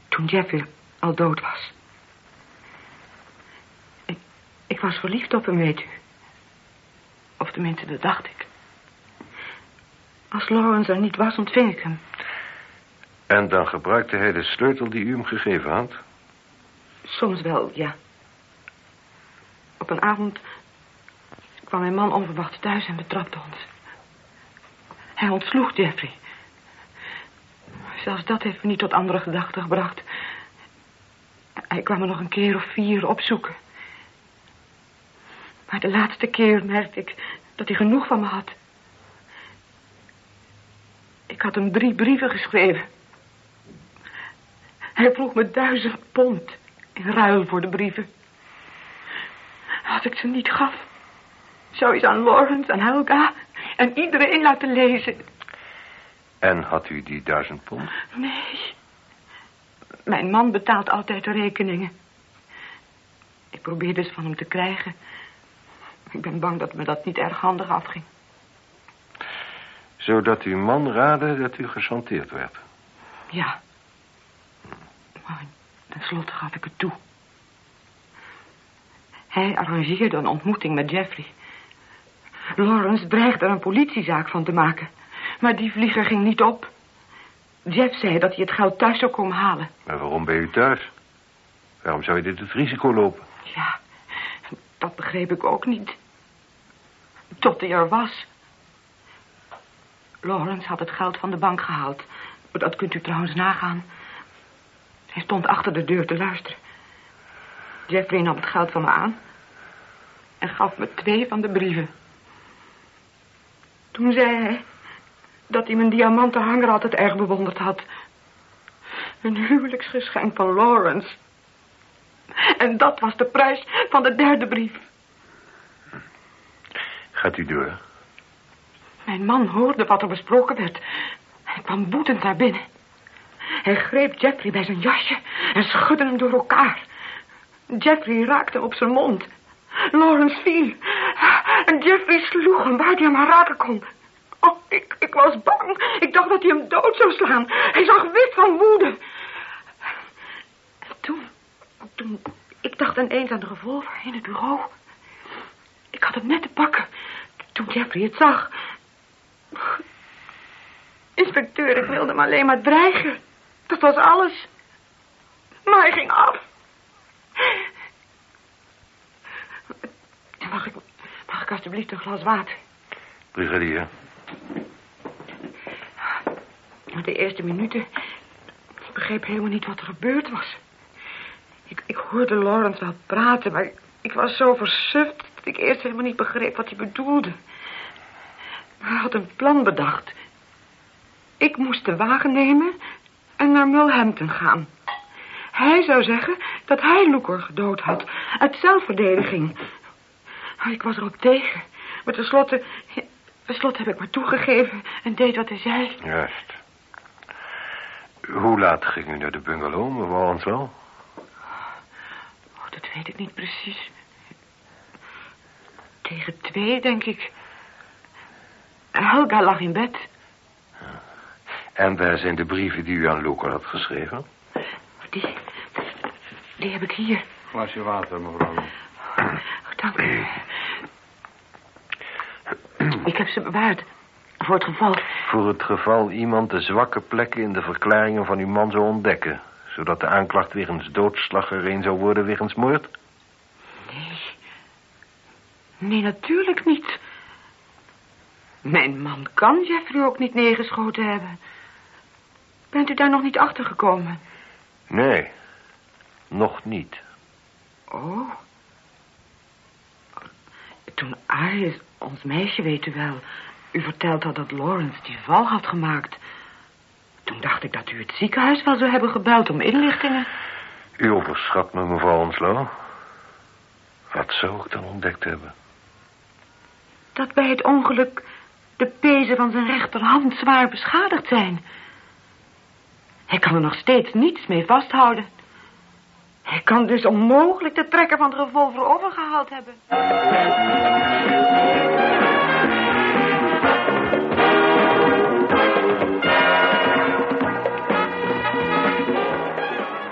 toen Jeffrey al dood was. Ik, ik was verliefd op hem, weet u. Of tenminste, dat dacht ik. Als Lawrence er niet was, ontving ik hem. En dan gebruikte hij de sleutel die u hem gegeven had? Soms wel, ja. Op een avond kwam mijn man onverwachts thuis en betrapte ons. Hij ontsloeg Jeffrey. Zelfs dat heeft me niet tot andere gedachten gebracht. Hij kwam me nog een keer of vier opzoeken. Maar de laatste keer merkte ik dat hij genoeg van me had. Ik had hem drie brieven geschreven. Hij vroeg me duizend pond in ruil voor de brieven. Als ik ze niet gaf, zou hij ze aan Lawrence en Helga en iedereen laten lezen. En had u die duizend pond? Nee. Mijn man betaalt altijd de rekeningen. Ik probeerde ze van hem te krijgen. Ik ben bang dat me dat niet erg handig afging. Zodat uw man raadde dat u gechanteerd werd. Ja. Maar tenslotte gaf ik het toe. Hij arrangeerde een ontmoeting met Jeffrey. Lawrence dreigde er een politiezaak van te maken. Maar die vlieger ging niet op. Jeff zei dat hij het geld thuis zou komen halen. Maar waarom ben u thuis? Waarom zou je dit het risico lopen? Ja, dat begreep ik ook niet. Tot hij er was. Lawrence had het geld van de bank gehaald. Dat kunt u trouwens nagaan. Hij stond achter de deur te luisteren. Jeffrey nam het geld van me aan. En gaf me twee van de brieven. Toen zei hij dat hij mijn diamanten hanger altijd erg bewonderd had. Een huwelijksgeschenk van Lawrence. En dat was de prijs van de derde brief. Gaat u door. Mijn man hoorde wat er besproken werd. Hij kwam woedend naar binnen. Hij greep Jeffrey bij zijn jasje en schudde hem door elkaar. Jeffrey raakte op zijn mond. Lawrence viel. En Jeffrey sloeg hem waar hij hem maar raken kon. Oh, ik, ik was bang. Ik dacht dat hij hem dood zou slaan. Hij zag wit van woede. En toen, toen... Ik dacht ineens aan de revolver in het bureau. Ik had hem net te pakken. Toen Jeffrey het zag. Inspecteur, ik wilde hem alleen maar dreigen. Dat was alles. Maar hij ging af. Mag ik, mag ik alsjeblieft een glas water? Brigadier. De eerste minuten... Ik begreep helemaal niet wat er gebeurd was. Ik, ik hoorde Lawrence wel praten, maar ik was zo versuft... dat ik eerst helemaal niet begreep wat hij bedoelde. Maar hij had een plan bedacht. Ik moest de wagen nemen en naar Mulhampton gaan. Hij zou zeggen dat hij Looker gedood had. Uit zelfverdediging. Maar ik was erop tegen. Maar tenslotte... Per slot heb ik me toegegeven en deed wat hij zei. Juist. Hoe laat ging u naar de bungalow, mevrouw Onslow? Oh, dat weet ik niet precies. Tegen twee, denk ik. Helga lag in bed. En waar zijn de brieven die u aan Luca had geschreven? Die, die heb ik hier. Glasje water, mevrouw. Oh, dank u. Ik heb ze bewaard. Voor het geval. Voor het geval iemand de zwakke plekken in de verklaringen van uw man zou ontdekken. Zodat de aanklacht wegens doodslag er een zou worden wegens moord? Nee. Nee, natuurlijk niet. Mijn man kan Jeffrey ook niet neergeschoten hebben. Bent u daar nog niet achter gekomen? Nee, nog niet. Oh. Toen Iris, ons meisje weet u wel, u verteld had dat Lawrence die val had gemaakt. Toen dacht ik dat u het ziekenhuis wel zou hebben gebeld om inlichtingen. U overschat me, mevrouw Onslow. Wat zou ik dan ontdekt hebben? Dat bij het ongeluk de pezen van zijn rechterhand zwaar beschadigd zijn. Hij kan er nog steeds niets mee vasthouden. Hij kan dus onmogelijk de trekker van de revolver overgehaald hebben.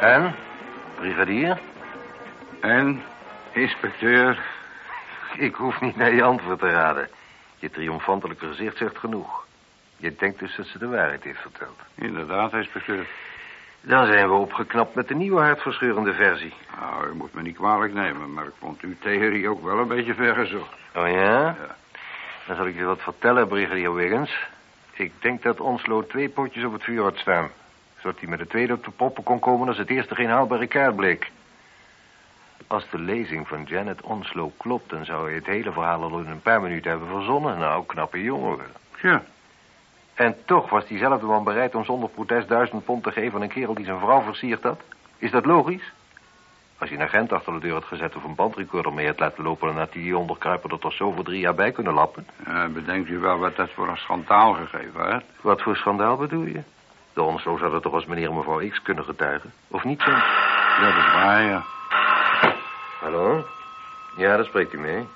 En, brigadier? En, inspecteur? Ik hoef niet naar je antwoord te raden. Je triomfantelijke gezicht zegt genoeg. Je denkt dus dat ze de waarheid heeft verteld. Inderdaad, inspecteur. Dan zijn we opgeknapt met de nieuwe hartverscheurende versie. Nou, u moet me niet kwalijk nemen, maar ik vond uw theorie ook wel een beetje vergezocht. Oh ja? Ja. Dan zal ik je wat vertellen, brigadier Wiggins. Ik denk dat Onslow twee potjes op het vuur had staan. Zodat hij met de tweede op de poppen kon komen als het eerste geen haalbare kaart bleek. Als de lezing van Janet Onslow klopt... dan zou je het hele verhaal al in een paar minuten hebben verzonnen. Nou, knappe jongen. Ja. En toch was diezelfde man bereid om zonder protest duizend pond te geven... aan een kerel die zijn vrouw versierd had. Is dat logisch? Als je een agent achter de deur had gezet of een bandrecorder mee had laten lopen... dan had die onderkruiper er toch zo voor drie jaar bij kunnen lappen. Ja, bedenkt u wel wat dat voor een schandaal gegeven had? Wat voor schandaal bedoel je? De Onslow zou er toch als meneer en mevrouw X kunnen getuigen? Of niet zo? Ja, dat is waar, ja. Hallo? Ja, daar spreekt u mee.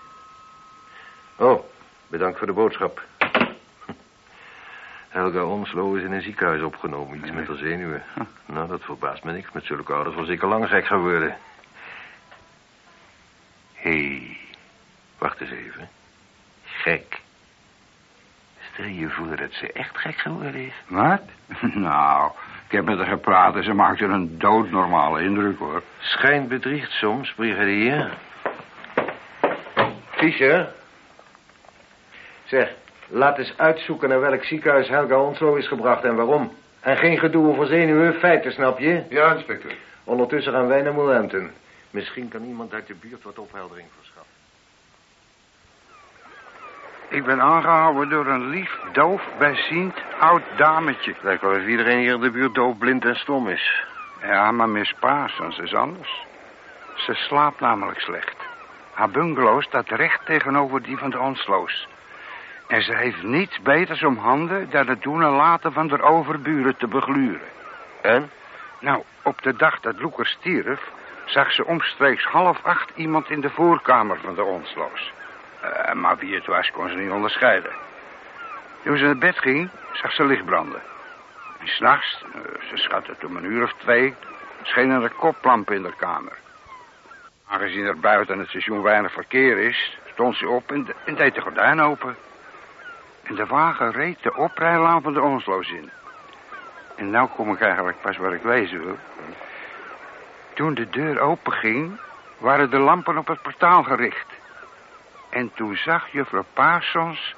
Oh, bedankt voor de boodschap. Helga Onslow is in een ziekenhuis opgenomen. Iets met haar zenuwen. Nou, dat verbaast me niks. Met zulke ouders was ik al lang gek geworden. Hé, hey, wacht eens even. Gek. Stel je voor dat ze echt gek geworden is. Wat? nou, ik heb met haar gepraat en ze maakte een doodnormale indruk, hoor. Schijn bedriegt soms, brigadier. Fischer? Zeg, laat eens uitzoeken naar welk ziekenhuis Helga Onslow is gebracht en waarom. En geen gedoe over zenuwen, feiten, snap je? Ja, inspecteur. Ondertussen gaan wij naar Moulhampton. Misschien kan iemand uit de buurt wat opheldering verschaffen. Ik ben aangehouden door een lief, doof, bijziend oud dametje. Lijkt wel of iedereen hier in de buurt doof, blind en stom is. Ja, maar Miss Parsons is anders. Ze slaapt namelijk slecht. Haar bungalow staat recht tegenover die van de Onslows. En ze heeft niets beters om handen dan het doen en laten van de overburen te begluren. En? Nou, op de dag dat Loeker stierf... zag ze omstreeks half acht iemand in de voorkamer van de Onslows. Uh, maar wie het was, kon ze niet onderscheiden. Toen ze naar bed ging, zag ze licht branden. En s'nachts, uh, ze schatte toen een uur of twee... schenen er koplampen in de kamer. Aangezien er buiten het seizoen weinig verkeer is... stond ze op en, de, deed de gordijn open. En de wagen reed de oprijlaan van de Onsloos in. En nou kom ik eigenlijk pas waar ik wezen wil. Toen de deur openging, waren de lampen op het portaal gericht. En toen zag juffrouw Parsons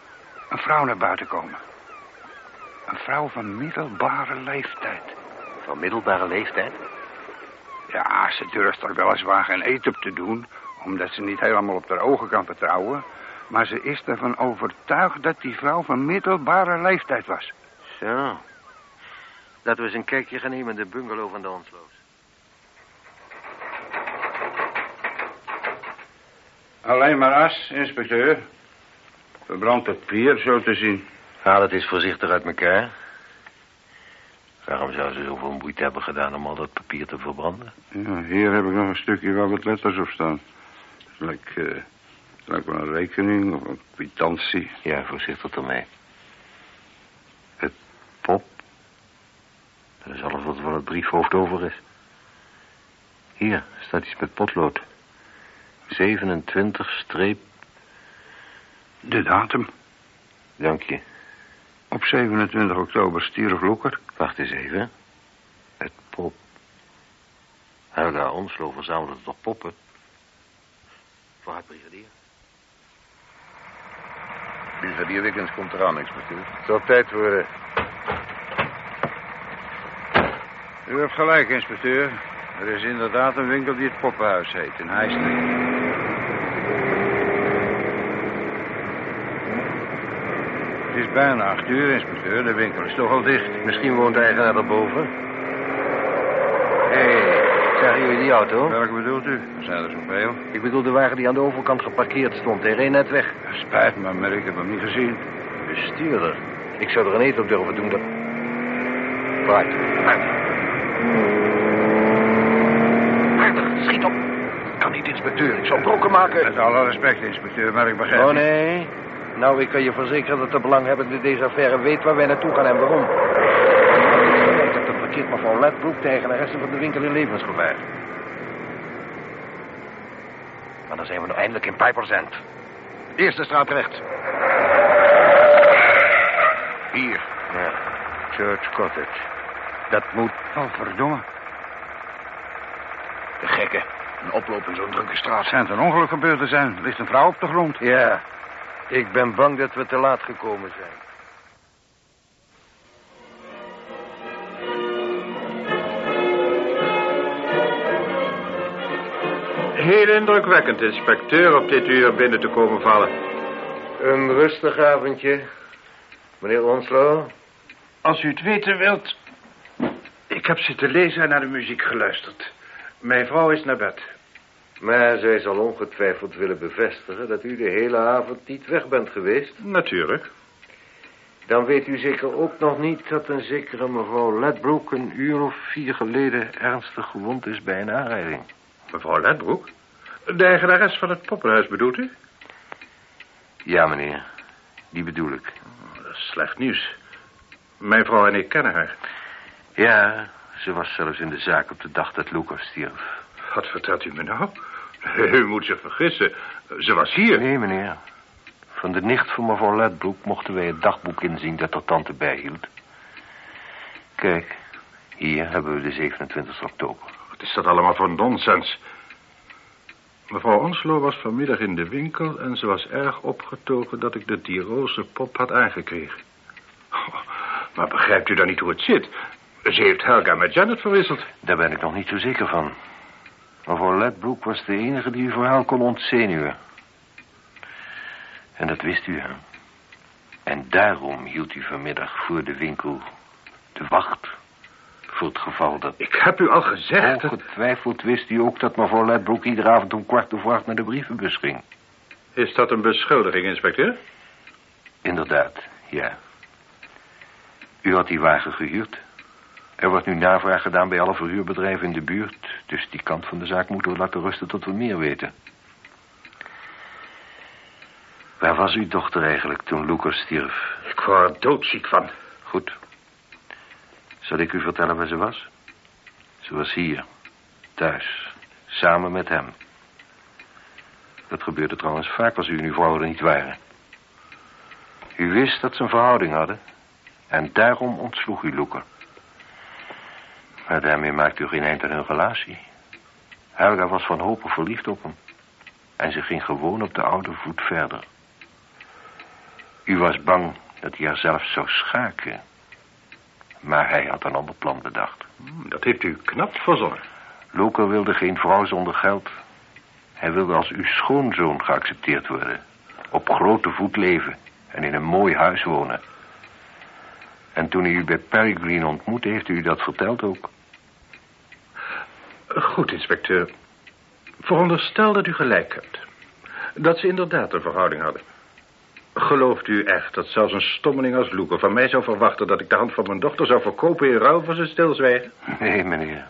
een vrouw naar buiten komen. Een vrouw van middelbare leeftijd. Van middelbare leeftijd? Ja, ze durft er weliswaar geen eten op te doen... omdat ze niet helemaal op haar ogen kan vertrouwen... maar ze is ervan overtuigd dat die vrouw van middelbare leeftijd was. Zo. Laten we eens een kijkje gaan nemen in de bungalow van de Onsloos. Alleen maar as, inspecteur. Verbrand papier, zo te zien. Haal het eens voorzichtig uit elkaar. Waarom zou ze zoveel moeite hebben gedaan om al dat papier te verbranden? Ja, hier heb ik nog een stukje waar wat letters op staan. Het lijkt, eh, het lijkt wel een rekening of een kwitantie. Ja, voorzichtig ermee. Het pop. Dat is alles wat van het briefhoofd over is. Hier staat iets met potlood. 27 streep. De datum. Dank je. Op 27 oktober stierf Loeker. Wacht eens even. Het pop. Helga Onslo verzamelde toch poppen? Voor haar brigadier. Brigadier Wickens komt eraan, inspecteur. Het zal tijd worden. U hebt gelijk, inspecteur. Er is inderdaad een winkel die het poppenhuis heet, in Heijstreek. Is bijna acht uur, inspecteur. De winkel is toch al dicht. Misschien woont de eigenaar daarboven. Hé, hey, zagen jullie die auto? Welke bedoelt u? Er zijn er zoveel. Ik bedoel de wagen die aan de overkant geparkeerd stond. Hij reed net weg. Spijt me, maar ik heb hem niet gezien. Bestuurder. Ik zou er een eet op durven doen. Dat... Harder, schiet op. Kan niet, inspecteur. Ik zal brokken maken. Met alle respect, inspecteur, maar ik begrijp Oh, nee. Nou, ik kan je verzekeren dat de belanghebbende deze affaire weet waar wij naartoe gaan en waarom. Ik heb dat verkeerd mevrouw Ledbroek, de eigenaresse van de winkel in levensgevaar. Maar dan zijn we nu eindelijk in Pijpers End. Eerste straat rechts. Hier. Ja, Church Cottage. Dat moet... Oh, verdomme. De gekke. Een oploop in zo'n drukke straat. Schijnt een ongeluk gebeurd te zijn. Er ligt een vrouw op de grond. Ja, ik ben bang dat we te laat gekomen zijn. Heel indrukwekkend, inspecteur, op dit uur binnen te komen vallen. Een rustig avondje. Meneer Onslow? Als u het weten wilt... Ik heb zitten lezen en naar de muziek geluisterd. Mijn vrouw is naar bed. Maar zij zal ongetwijfeld willen bevestigen dat u de hele avond niet weg bent geweest. Natuurlijk. Dan weet u zeker ook nog niet dat een zekere mevrouw Ledbroek een uur of vier geleden ernstig gewond is bij een aanrijding. Mevrouw Ledbroek? De eigenares van het poppenhuis bedoelt u? Ja, meneer. Die bedoel ik. Oh, dat is slecht nieuws. Mijn vrouw en ik kennen haar. Ja, ze was zelfs in de zaak op de dag dat Lucas stierf. Wat vertelt u me nou? U moet zich vergissen. Ze was hier. Nee, meneer. Van de nicht van mevrouw Ledbroek mochten wij het dagboek inzien dat er tante bijhield. Kijk, hier hebben we de 27 oktober. Wat is dat allemaal voor nonsens? Mevrouw Onslow was vanmiddag in de winkel... en ze was erg opgetogen dat ik de Tirolse pop had aangekregen. Oh, maar begrijpt u dan niet hoe het zit? Ze heeft Helga met Janet verwisseld. Daar ben ik nog niet zo zeker van. Mevrouw Ledbroek was de enige die uw verhaal kon ontzenuwen. En dat wist u, hè? En daarom hield u vanmiddag voor de winkel de wacht. Voor het geval dat... Ik heb u al gezegd... dat- Ongetwijfeld wist u ook dat mevrouw Ledbroek iedere avond om kwart over acht naar de brievenbus ging. Is dat een beschuldiging, inspecteur? Inderdaad, ja. U had die wagen gehuurd. Er wordt nu navraag gedaan bij alle verhuurbedrijven in de buurt. Dus die kant van de zaak moeten we laten rusten tot we meer weten. Waar was uw dochter eigenlijk toen Lucas stierf? Ik word er doodziek van. Goed. Zal ik u vertellen waar ze was? Ze was hier, thuis, samen met hem. Dat gebeurde trouwens vaak als u en uw vrouw er niet waren. U wist dat ze een verhouding hadden. En daarom ontsloeg u Loeker. Maar daarmee maakt u geen eind aan hun relatie. Helga was wanhopig verliefd op hem. En ze ging gewoon op de oude voet verder. U was bang dat hij haar zelf zou schaken. Maar hij had een ander plan bedacht. Hmm, Dat heeft u knap verzonnen. Loker wilde geen vrouw zonder geld. Hij wilde als uw schoonzoon geaccepteerd worden. Op grote voet leven en in een mooi huis wonen. En toen hij u bij Peregrine ontmoette, heeft u dat verteld ook. Goed, inspecteur. Veronderstel dat u gelijk hebt. Dat ze inderdaad een verhouding hadden. Gelooft u echt dat zelfs een stommeling als Loeker van mij zou verwachten... dat ik de hand van mijn dochter zou verkopen in ruil voor zijn stilzwijgen? Nee, meneer.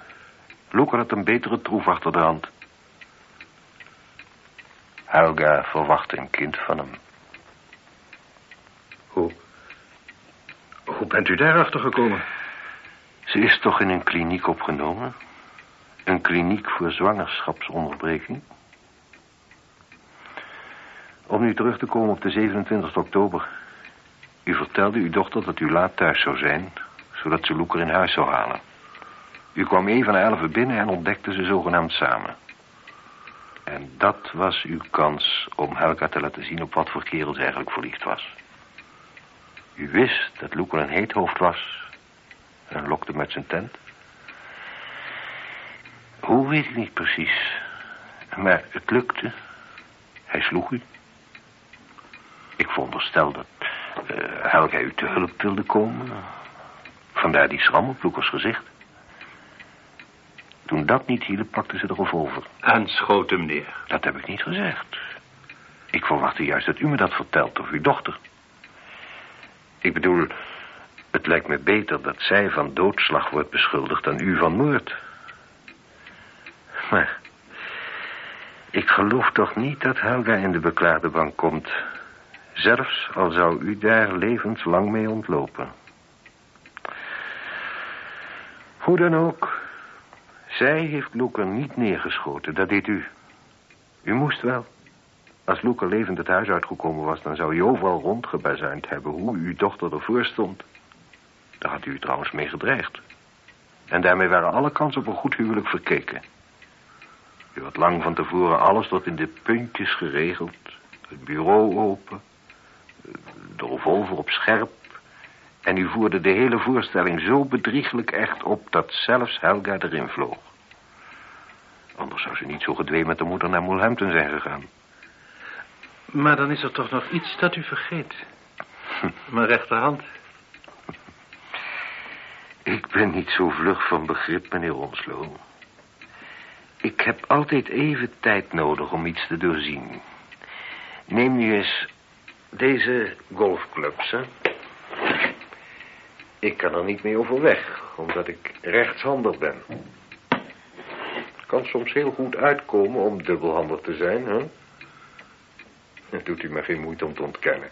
Loeker had een betere troef achter de hand. Helga verwachtte een kind van hem. Hoe? Hoe bent u daarachter gekomen? Ze is toch in een kliniek opgenomen? Een kliniek voor zwangerschapsonderbreking? Om nu terug te komen op de 27 oktober. U vertelde uw dochter dat u laat thuis zou zijn... zodat ze Loeker in huis zou halen. U kwam even na elf binnen en ontdekte ze zogenaamd samen. En dat was uw kans om Helga te laten zien op wat voor kerel ze eigenlijk verliefd was. U wist dat Loeker een heethoofd was en lokte met zijn tent. Hoe weet ik niet precies. Maar het lukte. Hij sloeg u. Ik veronderstel dat uh, Helga u te hulp wilde komen. Vandaar die schram op Loekers gezicht. Toen dat niet hielp, pakte ze de revolver. En schoot hem neer. Dat heb ik niet gezegd. Ik verwachtte juist dat u me dat vertelt, of uw dochter. Ik bedoel, het lijkt me beter dat zij van doodslag wordt beschuldigd dan u van moord. Maar ik geloof toch niet dat Helga in de beklaarde bank komt. Zelfs al zou u daar levenslang mee ontlopen. Hoe dan ook, zij heeft Loeker niet neergeschoten, dat deed u. U moest wel. Als Loeker levend het huis uitgekomen was... dan zou u overal rondgebazuind hebben hoe uw dochter ervoor stond. Daar had u trouwens mee gedreigd. En daarmee waren alle kansen op een goed huwelijk verkeken. U had lang van tevoren alles tot in de puntjes geregeld. Het bureau open. De revolver op scherp. En u voerde de hele voorstelling zo bedrieglijk echt op... dat zelfs Helga erin vloog. Anders zou ze niet zo gedwee met de moeder naar Moelhampton zijn gegaan. Maar dan is er toch nog iets dat u vergeet. Mijn rechterhand. Ik ben niet zo vlug van begrip, meneer Onslow. Ik heb altijd even tijd nodig om iets te doorzien. Neem nu eens deze golfclubs, hè. Ik kan er niet mee overweg, omdat ik rechtshandig ben. Kan soms heel goed uitkomen om dubbelhandig te zijn, hè? Dat doet u me geen moeite om te ontkennen.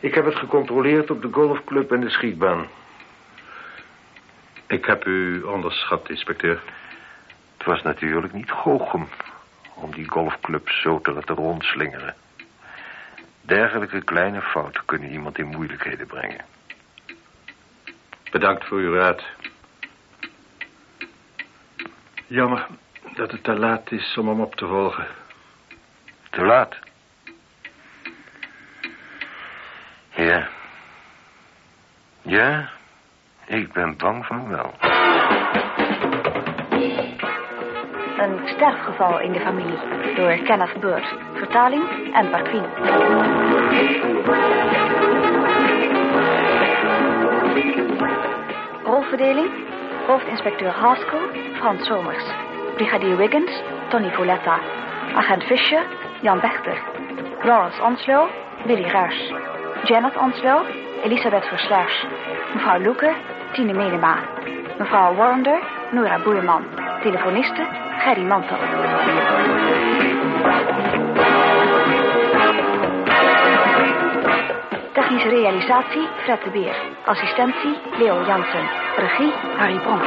Ik heb het gecontroleerd op de golfclub en de schietbaan. Ik heb u onderschat, inspecteur. Het was natuurlijk niet Gochem om die golfclub zo te laten rondslingeren. Dergelijke kleine fouten kunnen iemand in moeilijkheden brengen. Bedankt voor uw raad. Jammer dat het te laat is om hem op te volgen. Te laat? Ja. Ja, ik ben bang van wel. Een sterfgeval in de familie door Kenneth Burt. Vertaling en Parkwien. Rolverdeling. Hoofdinspecteur Haskell, Frans Somers. Brigadier Wiggins, Tony Voletta. Agent Fischer, Jan Bechter. Lawrence Onslow, Willy Ruys. Janet Onslow, Elisabeth Verslaers. Mevrouw Loeker, Tine Menema. Mevrouw Warrender, Nora Boeierman. Telefoniste, Gerry Mantel. Technische realisatie, Fred de Beer. Assistentie, Leo Jansen. Regie, Harry Bronk.